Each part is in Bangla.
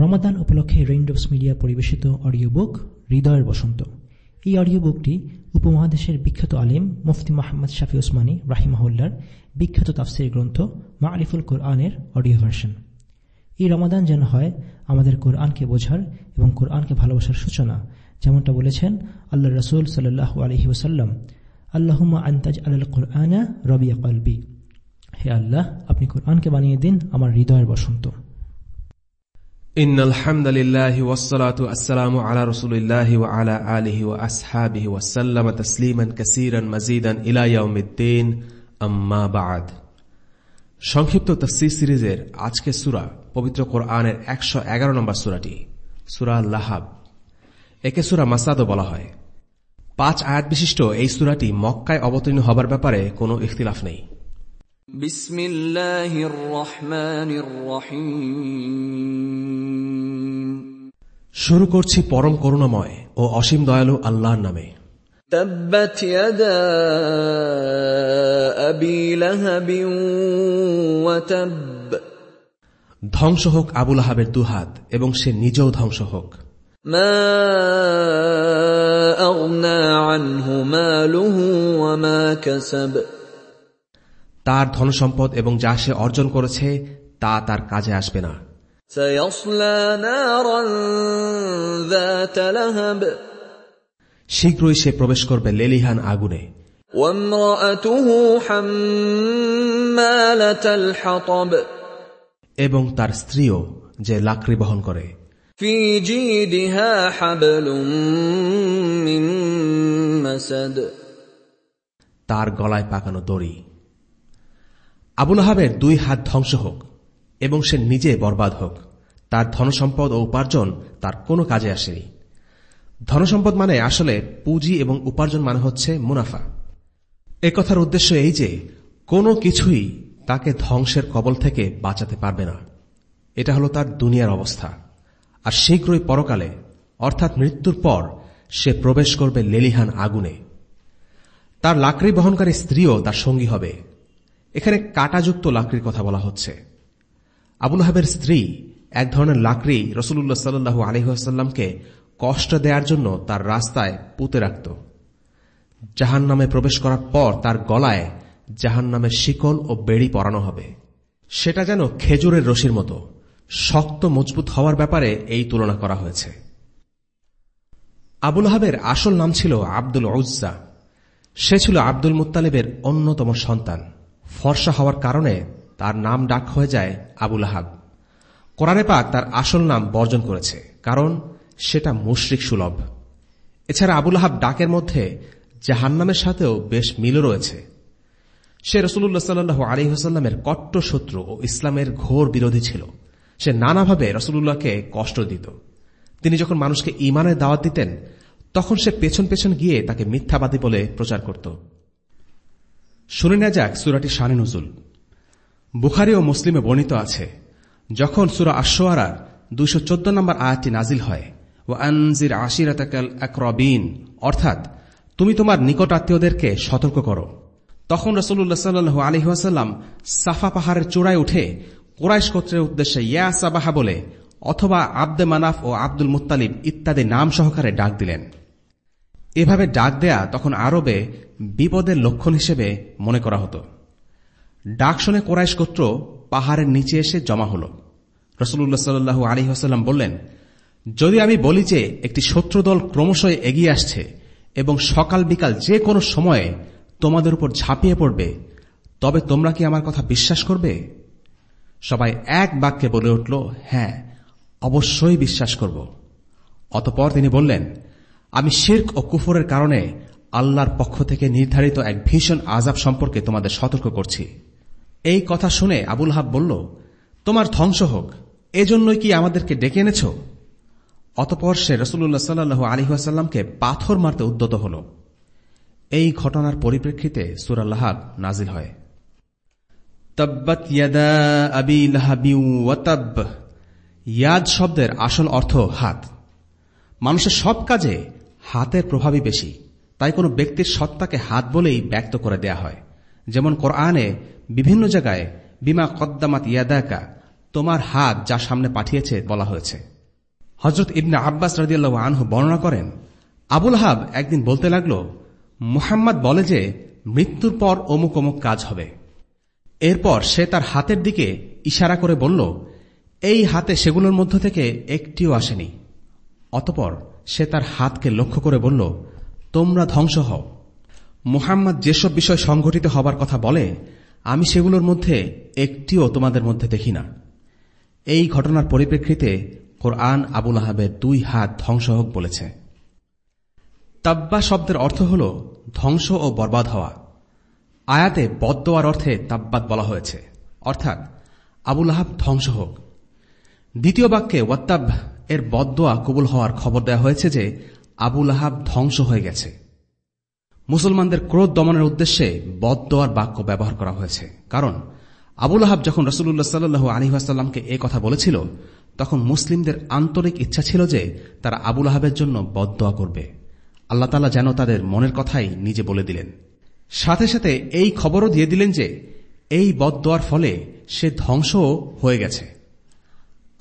রমাদান উপলক্ষে রেইনড্রপস মিডিয়া পরিবেশিত অডিও বুক হৃদয়ের বসন্ত। এই অডিও বুকটি উপমহাদেশের বিখ্যাত আলিম মুফতি মোহাম্মদ শাফি ওসমানী রাহিমাহুল্লার বিখ্যাত তাফসির গ্রন্থ মারিফুল কোরআনের অডিও ভার্সন এই রমাদান যেন হয় আমাদের কোরআনকে বোঝার এবং কোরআনকে ভালোবাসার সূচনা, যেমনটা বলেছেন আল্লাহ রসুল সাল্লাহ আলহি ওসাল্লাম আল্লাহুমা আন্তাজ আল কোরআনা রবিয়া কলবি। হে আল্লাহ, আপনি কোরআনকে বানিয়ে দিন আমার হৃদয়ের বসন্ত। إن الحمد لله والصلاة والسلام على رسول الله وعلى آله وأصحابه وسلم تسليما كثيرا مزيدا إلى يوم الدين أما بعد সংক্ষিপ্ত তফসির সিরিজের আজকে সুরা পবিত্র কোরআনের একশো এগারো নম্বর সুরাটি সুরা লাহাব একে সুরা মাসাদও বলা হয় পাঁচ আয়াত বিশিষ্ট এই সুরাটি মক্কায় অবতীর্ণ হবার ব্যাপারে কোনো ইখতিলাফ নেই بسم الله الرحمن الرحيم শুরু করছি পরম করুণাময় ও অসীম দয়ালু আল্লাহর নামে تبت يدا أبي لهب وتب ধ্বংস হোক আবুল আহাবের দুহাত এবং সে নিজেও ধ্বংস হোক ما أغنى عنه ماله وما كسب তার ধনসম্পদ এবং যা সে অর্জন করেছে তা তার কাজে আসবে না। শীঘ্রই সে প্রবেশ করবে লেলিহান আগুনে। এবং তার স্ত্রীও যে লাকড়ি বহন করে। তার গলায় পাকানো দড়ি। আবুল আহাবের দুই হাত ধ্বংস হোক, এবং সে নিজে বরবাদ হোক। তার ধনসম্পদ ও উপার্জন তার কোনো কাজে আসেনি। ধনসম্পদ মানে আসলে পুঁজি এবং উপার্জন মানে হচ্ছে মুনাফা। এ কথার উদ্দেশ্য এই যে, কোনো কিছুই তাকে ধ্বংসের কবল থেকে বাঁচাতে পারবে না। এটা হলো তার দুনিয়ার অবস্থা। আর শীঘ্রই পরকালে, অর্থাৎ মৃত্যুর পর, সে প্রবেশ করবে লেলিহান আগুনে। তার লাকড়ি বহনকারী স্ত্রীও তার সঙ্গী হবে। এখানে কাটাযুক্ত লাকড়ির কথা বলা হচ্ছে। আবুল হাবের স্ত্রী এক ধরনের লাকড়ি রসুল্লাহ সাল্লু আলহিহাস্লামকে কষ্ট দেওয়ার জন্য তার রাস্তায় পুঁতে রাখত। জাহান নামে প্রবেশ করার পর তার গলায় জাহান নামের শিকল ও বেড়ি পরানো হবে। সেটা যেন খেজুরের রশির মতো, শক্ত মজবুত হওয়ার ব্যাপারে এই তুলনা করা হয়েছে। আবুল হাবের আসল নাম ছিল আব্দুল উজ্জা। সে ছিল আব্দুল মুত্তালিবের অন্যতম সন্তান। ফর্সা হওয়ার কারণে তার নাম ডাক হয়ে যায় আবুল আহাব কোরআনে পাক তার আসল নাম বর্জন করেছে, কারণ সেটা মুশরিক সুলভ। এছাড়া আবুল আহাব ডাকের মধ্যে জাহান্নামের সাথেও বেশ মিল রয়েছে। সে রসুল্লাহ সাল্লু আলী হাসাল্লামের কট্ট শত্রু ও ইসলামের ঘোর বিরোধী ছিল। সে নানাভাবে রসুল্লাহকে কষ্ট দিত। তিনি যখন মানুষকে ইমানের দাওয়াত দিতেন, তখন সে পেছন পেছন গিয়ে তাকে মিথ্যাবাদী বলে প্রচার করত। শুনে নেওয়া যাক সুরাটি শানে নজুল। বুখারি ও মুসলিমে বর্ণিত আছে, যখন সুরা আশোয়ারার দুইশো চোদ্দ নম্বর আয়াতটি নাজিল হয় ও আনজির আশিরাতাকাল একরবিন অর্থাৎ, তুমি তোমার নিকট আত্মীয়দেরকে সতর্ক করো। তখন রসুল্লাহ সাল্লু আলহিহাসাল্লাম সাফা পাহাড়ের চূড়ায় উঠে কোরাইশ গোত্রের উদ্দেশ্যে ইয়া সাবাহা বলে, অথবা আব্দে মানাফ ও আব্দুল মুতালিব ইত্যাদি নাম সহকারে ডাক দিলেন। এভাবে ডাক দেয়া তখন আরবে বিপদের লক্ষণ হিসেবে মনে করা হতো। ডাক শুনে কোরাইশ গোত্র পাহাড়ের নিচে এসে জমা হল। রসুল্লাহ সাল্লু আলী হাসাল্লাম বললেন, যদি আমি বলি যে একটি শত্রুদল ক্রমশ এগিয়ে আসছে এবং সকাল বিকাল যে কোনো সময়ে তোমাদের উপর ঝাঁপিয়ে পড়বে, তবে তোমরা কি আমার কথা বিশ্বাস করবে? সবাই এক বাক্যে বলে উঠল হ্যাঁ অবশ্যই বিশ্বাস করব। অতপর তিনি বললেন আমি শির্ক ও কুফরের কারণে আল্লাহর পক্ষ থেকে নির্ধারিত এক ভীষণ আজাব সম্পর্কে তোমাদের সতর্ক করছি। এই কথা শুনে আবুল হাব বলল, তোমার ধ্বংস হোক, এজন্যই কি আমাদেরকে ডেকে এনেছ? অতপর সে রসুল্লাহ সাল্লু আলিহাসাল্লামকে পাথর মারতে উদ্যত হল। এই ঘটনার পরিপ্রেক্ষিতে সুরাল্লাহাব নাজিল হয়। তব্বত ইয়াদা শব্দের আসল অর্থ হাত। মানুষের সব কাজে হাতের প্রভাবই বেশি। তাই কোনো ব্যক্তির সত্তাকে হাত বলেই ব্যক্ত করে দেয়া হয়। যেমন কোরআনে বিভিন্ন জায়গায়, বিমা কদ্দামাত ইয়াদাকা, তোমার হাত যা সামনে পাঠিয়েছে বলা হয়েছে। হজরত ইবনে আব্বাস রাজিয়াল্লাহ আনহু বর্ণনা করেন, আবুল হাব একদিন বলতে লাগল, মুহাম্মদ বলে যে মৃত্যুর পর অমুক অমুক কাজ হবে। এরপর সে তার হাতের দিকে ইশারা করে বলল, এই হাতে সেগুলোর মধ্য থেকে একটিও আসেনি। অতপর সে তার হাতকে লক্ষ্য করে বলল, তোমরা ধ্বংস হও। মুহাম্মদ যেসব বিষয় সংঘটিত হবার কথা বলে, আমি সেগুলোর মধ্যে একটিও তোমাদের মধ্যে দেখি না। এই ঘটনার পরিপ্রেক্ষিতে কোরআন আবুল আহাবের দুই হাত ধ্বংস হোক বলেছে। তাব্বা শব্দের অর্থ হল ধ্বংস ও বরবাদ হওয়া। আয়াতে বদোয়ার অর্থে তাব্বাত বলা হয়েছে। অর্থাৎ আবুল আহাব ধ্বংস হোক। দ্বিতীয় বাক্যে ওয়াত্তাব এর বদোয়া কবুল হওয়ার খবর দেওয়া হয়েছে যে আবুল আহাব ধ্বংস হয়ে গেছে। মুসলমানদের ক্রোধ দমনের উদ্দেশ্যে বদোয়ার বাক্য ব্যবহার করা হয়েছে। কারণ আবুল আহাব যখন রসুল্লাহ সাল্লু আলহিহাসাল্লামকে এ কথা বলেছিল, তখন মুসলিমদের আন্তরিক ইচ্ছা ছিল যে তারা আবুল আহাবের জন্য বদোয়া করবে। আল্লাহ তালা যেন তাদের মনের কথাই নিজে বলে দিলেন। সাথে সাথে এই খবরও দিয়ে দিলেন যে এই বদোয়ার ফলে সে ধ্বংসও হয়ে গেছে।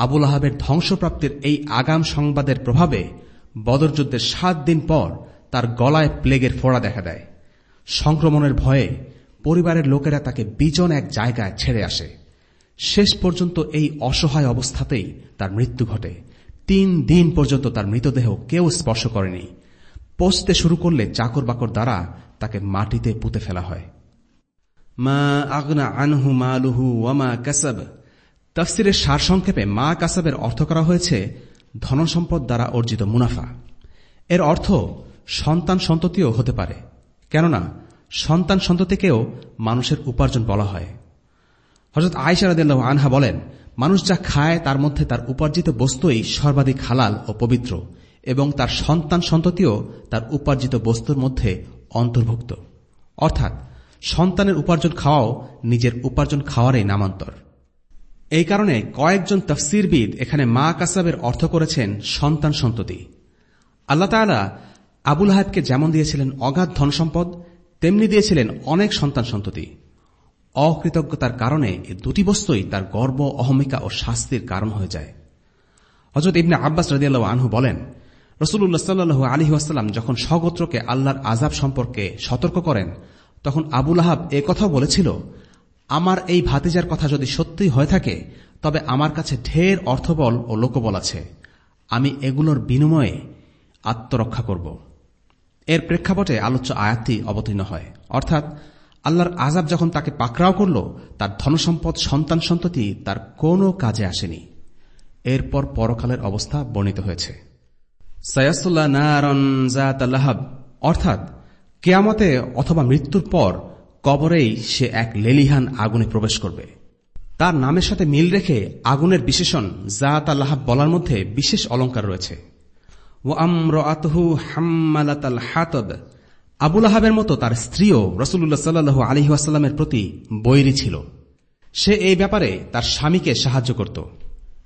আবুল আহাবের ধ্বংসপ্রাপ্তির এই আগাম সংবাদের প্রভাবে বদরযুদ্ধের সাত দিন পর তার গলায় প্লেগের ফোড়া দেখা দেয়। সংক্রমণের ভয়ে পরিবারের লোকেরা তাকে বিজন এক জায়গায় ছেড়ে আসে। শেষ পর্যন্ত এই অসহায় অবস্থাতেই তার মৃত্যু ঘটে। তিন দিন পর্যন্ত তার মৃতদেহ কেউ স্পর্শ করেনি। পচতে শুরু করলে চাকর বাকর দ্বারা তাকে মাটিতে পুঁতে ফেলা হয়। মা আগনা আনহু মালুহু ওয়ামা কাসাব। তফসিরের সারসংক্ষেপে মা কাসাবের অর্থ করা হয়েছে ধনসম্পদ দ্বারা অর্জিত মুনাফা। এর অর্থ সন্তান সন্ততিও হতে পারে। কেননা সন্তান সন্ততিকেও মানুষের উপার্জন বলা হয়। হজরত আয়সারাদ আনহা বলেন, মানুষ যা খায় তার মধ্যে তার উপার্জিত বস্তুই সর্বাধিক হালাল ও পবিত্র এবং তার সন্তান সন্ততিও তার উপার্জিত বস্তুর মধ্যে অন্তর্ভুক্ত। অর্থাৎ সন্তানের উপার্জন খাওয়াও নিজের উপার্জন খাওয়ারই নামান্তর। এই কারণে কয়েকজন তফসিরবিদ এখানে মা কাসাবের অর্থ করেছেন সন্তান সন্ততি। আল্লাহ তালা আবুল হায়বকে যেমন দিয়েছিলেন অগাধ ধনসম্পদ, তেমনি দিয়েছিলেন অনেক সন্তান সন্ততি। অকৃতজ্ঞতার কারণে এ দুটি বস্তুই তার গর্ব, অহমিকা ও শাস্তির কারণ হয়ে যায়। হজরত ইবনে আব্বাস রাজিয়াল্লাহ আনহু বলেন রসুল্লাহ সাল্লু আলী ওয়াসাল্লাম যখন স্বগোত্রকে আল্লাহর আজাব সম্পর্কে সতর্ক করেন, তখন আবুল আহাব এ কথাও বলেছিল আমার এই ভাতিজার কথা যদি সত্যিই হয়ে থাকে, তবে আমার কাছে ঢের অর্থবল ও লোকবল আছে। আমি এগুলোর বিনিময়ে আত্মরক্ষা করব। এর প্রেক্ষাপটে আলোচ্য আয়াতটি অবতীর্ণ হয়। অর্থাৎ, আল্লাহর আজাব যখন তাকে পাকড়াও করল, তার ধনসম্পদ, সন্তান সন্ততি তার কোনো কাজে আসেনি। এরপর পরকালের অবস্থা বর্ণিত হয়েছে। সয়াসুল্লাহ অর্থাৎ, কেয়ামতে অথবা মৃত্যুর পর কবরেই সে এক লেলিহান আগুনে প্রবেশ করবে। তার নামের সাথে মিল রেখে আগুনের বিশেষণ জাত আল্লাহাব বলার মধ্যে বিশেষ অলঙ্কার রয়েছে। ও আবুল আহাবের মতো তার স্ত্রীও রসুল্লাহ সাল্লু আলহিহাস্লামের প্রতি বৈরী ছিল। সে এই ব্যাপারে তার স্বামীকে সাহায্য করত।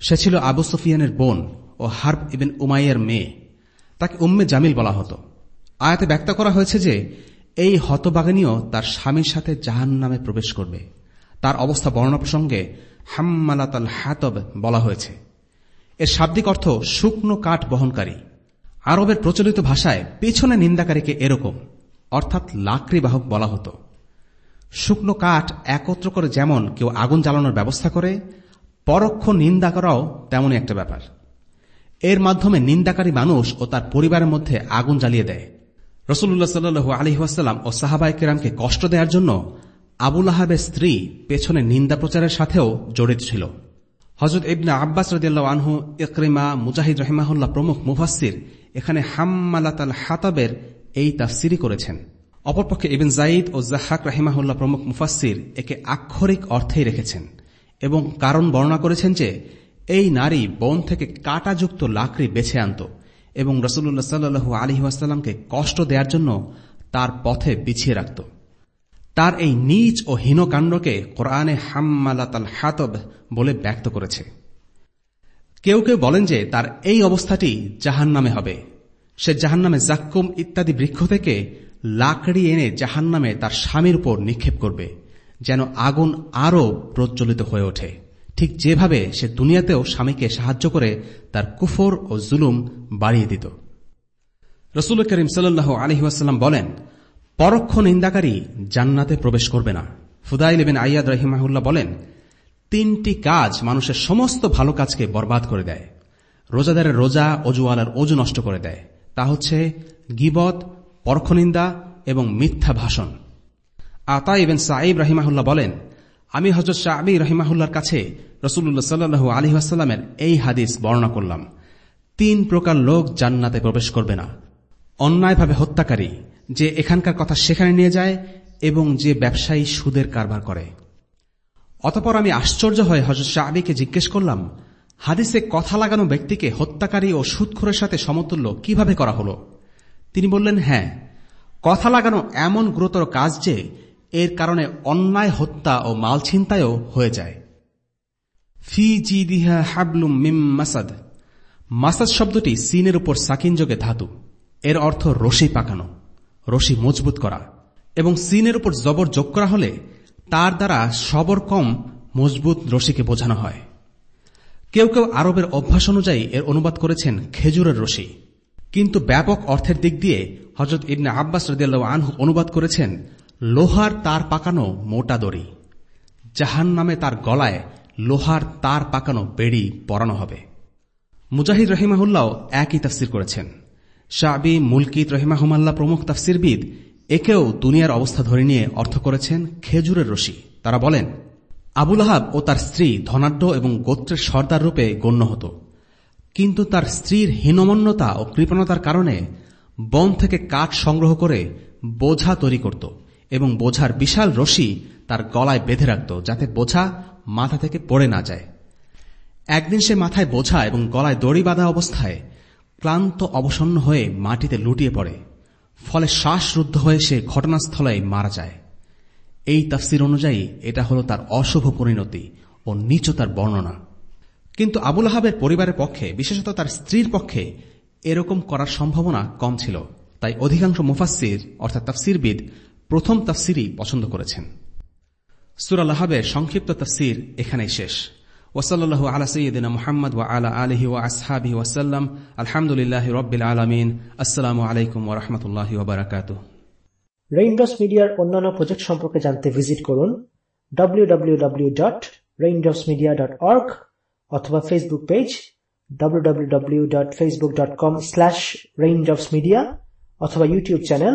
সে ছিল আবু সুফিয়ানের বোন ও হার্ব ইবেন উমাইয়ের মেয়ে। তাকে উম্মে জামিল বলা হতো। আয়াতে ব্যক্ত করা হয়েছে যে এই হতবাগানীয় তার স্বামীর সাথে জাহান নামে প্রবেশ করবে। তার অবস্থা বর্ণনা প্রসঙ্গে হাম্মালাতাল হাতব বলা হয়েছে। এর শাব্দিক অর্থ শুকনো কাঠ বহনকারী। আরবের প্রচলিত ভাষায় পেছনে নিন্দাকারীকে এরকম, অর্থাৎ লাকড়ি বাহক বলা হতো। শুকনো কাঠ একত্র করে যেমন কেউ আগুন জ্বালানোর ব্যবস্থা করে, পরোক্ষ নিন্দা করাও তেমনই একটা ব্যাপার। এর মাধ্যমে নিন্দাকারী মানুষ ও তার পরিবারের মধ্যে আগুন জ্বালিয়ে দেয়। রসুল্লাহ সাল্লু আলহিহাস্লাম ও সাহাবাই কেরামকে কষ্ট দেওয়ার জন্য আবুল আহাবের স্ত্রী পেছনে নিন্দা প্রচারের সাথেও জড়িত ছিল। হজরত ইবনা আব্বাস রদিয়াল্লাহ আনহু, ইকরিমা, মুজাহিদ রহমাহুল্লাহ প্রমুখ মুফাসির এখানে হাম্মালাতাল হাতাবের এই তাফসিরি করেছেন। অপরপক্ষে ইবিন জাইদ ও জাহাক রাহিমাহুল্লাহ প্রমুখ মুফাসির একে আক্ষরিক অর্থেই রেখেছেন এবং কারণ বর্ণনা করেছেন যে, এই নারী বন থেকে কাটাযুক্ত লাকড়ি বেছে আনত। এবং রসুল্লাহ সাল্লু আলহি কষ্ট দেওয়ার জন্য তার পথে পিছিয়ে রাখত। তার এই নিচ ও হীনকাণ্ডকে কোরআনে হাম্মালাতাল হাতব বলে ব্যক্ত করেছে। কেউ কেউ বলেন যে তার এই অবস্থাটি জাহান নামে হবে। সে জাহান নামে জাক্কুম ইত্যাদি বৃক্ষ থেকে লাকড়ি এনে জাহান নামে তার স্বামীর উপর নিক্ষেপ করবে, যেন আগুন আরও প্রজ্বলিত হয়ে ওঠে। ঠিক যেভাবে সে দুনিয়াতেও স্বামীকে সাহায্য করে, তার কুফর ও জুলুম বাড়িয়ে দিত। রসুল করিম সাল্লাহ আলহিহাস্লাম বলেন, পরোক্ষ নিন্দাকারী জান্নাতে প্রবেশ করবে না। ফুদাইল বিন আয়াদ রহিমাহুল্লাহ বলেন, তিনটি কাজ মানুষের সমস্ত ভালো কাজকে বরবাদ করে দেয়। রোজাদারের রোজা অজুওয়ালার অজু নষ্ট করে দেয়। তা হচ্ছে গিবত পরক্ষনিন্দা এবং মিথ্যা ভাষণ। আতা ইবেন সাইব রাহিমাহুল্লাহ বলেন আমি হজরত শাহবি রহিমাহুল্লার কাছে রসুল্লাহ সাল্লু আলী আসাল্লামের এই হাদিস বর্ণনা করলাম। তিন প্রকার লোক জান্নাতে প্রবেশ করবে না। অন্যায়ভাবে হত্যাকারী যে এখানকার কথা সেখানে নিয়ে যায় এবং যে ব্যবসায়ী সুদের কারবার করে। অতপর আমি আশ্চর্য হয়ে হজরত শাহবিকে জিজ্ঞেস করলাম, হাদিসে কথা লাগানো ব্যক্তিকে হত্যাকারী ও সুদখোরের সাথে সমতুল্য কীভাবে করা হল? তিনি বললেন হ্যাঁ কথা লাগানো এমন গুরুতর কাজ যে এর কারণে অন্যায়, হত্যা ও মাল ছিনতাইও হয়ে যায়। ফি জি দিহা হাবলুম মিম মাসাদ। মাসাদ শব্দটি সিনের উপর সাকিন যোগে ধাতু। এর অর্থ রশি পাকানো, রশি মজবুত করা এবং সিনের উপর জবর যোগ করা হলে তার দ্বারা সবর কম, মজবুত রশিকে বোঝানো হয়। কেউ কেউ আরবের অভ্যাস অনুযায়ী এর অনুবাদ করেছেন খেজুরের রশি। কিন্তু ব্যাপক অর্থের দিক দিয়ে হজরত ইবনে আব্বাস রদিয়াল্লাহ আনহু অনুবাদ করেছেন লোহার তার পাকানো মোটা দড়ি। জাহান নামে তার গলায় লোহার তার পাকানো বেড়ি পরানো হবে। মুজাহিদ রহিমাহুল্লাহ একই তাফসির করেছেন। শাবি, মুলকিত রহিমাহুমাল্লাহ প্রমুখ তাফসিরবিদ একেও দুনিয়ার অবস্থা ধরে নিয়ে অর্থ করেছেন খেজুরের রশি। তারা বলেন আবুল আহাব ও তার স্ত্রী ধনাঢ্য এবং গোত্রের সর্দার রূপে গণ্য হতো। কিন্তু তার স্ত্রীর হীনমন্যতা ও কৃপণতার কারণে বন থেকে কাঠ সংগ্রহ করে বোঝা তৈরি করত। এবং বোঝার বিশাল রশি তার গলায় বেঁধে রাখত যাতে বোঝা মাথা থেকে পড়ে না যায়। একদিন সে মাথায় বোঝা এবং গলায় দড়ি বাঁধা অবস্থায় ক্লান্ত অবসন্ন হয়ে মাটিতে লুটিয়ে পড়ে, ফলে শ্বাসরুদ্ধ হয়ে সে ঘটনাস্থলে মারা যায়। এই তাফসির অনুযায়ী এটা হল তার অশুভ পরিণতি ও নিচতার বর্ণনা। কিন্তু আবুল আহাবের পরিবারের পক্ষে, বিশেষত তার স্ত্রীর পক্ষে, এরকম করার সম্ভাবনা কম ছিল। তাই অধিকাংশ মুফাসির অর্থাৎ তাফসিরবিদ প্রথম তাফসিরই পছন্দ করেছেন। সুরাল আহাবের সংক্ষিপ্ত তাফসির এখানেই শেষ। ওসল্লাহ আলা সঈদিনা মোহাম্মদ ওয়া আলা আলহি ওয়া আসহাবি ওয়াসাল্লাম আলহামদুলিল্লাহ রব্বিল আলমিন। আসসালামু আলাইকুম ওরহমতুল্লাহ ওবরাকাত রেইনড্রপস মিডিয়ার অন্যান্য প্রজেক্ট সম্পর্কে জানতে ভিজিট করুন www.raindropsmedia.org অথবা ফেসবুক পেজ www.facebook.com/raindropsmedia অথবা ইউটিউব চ্যানেল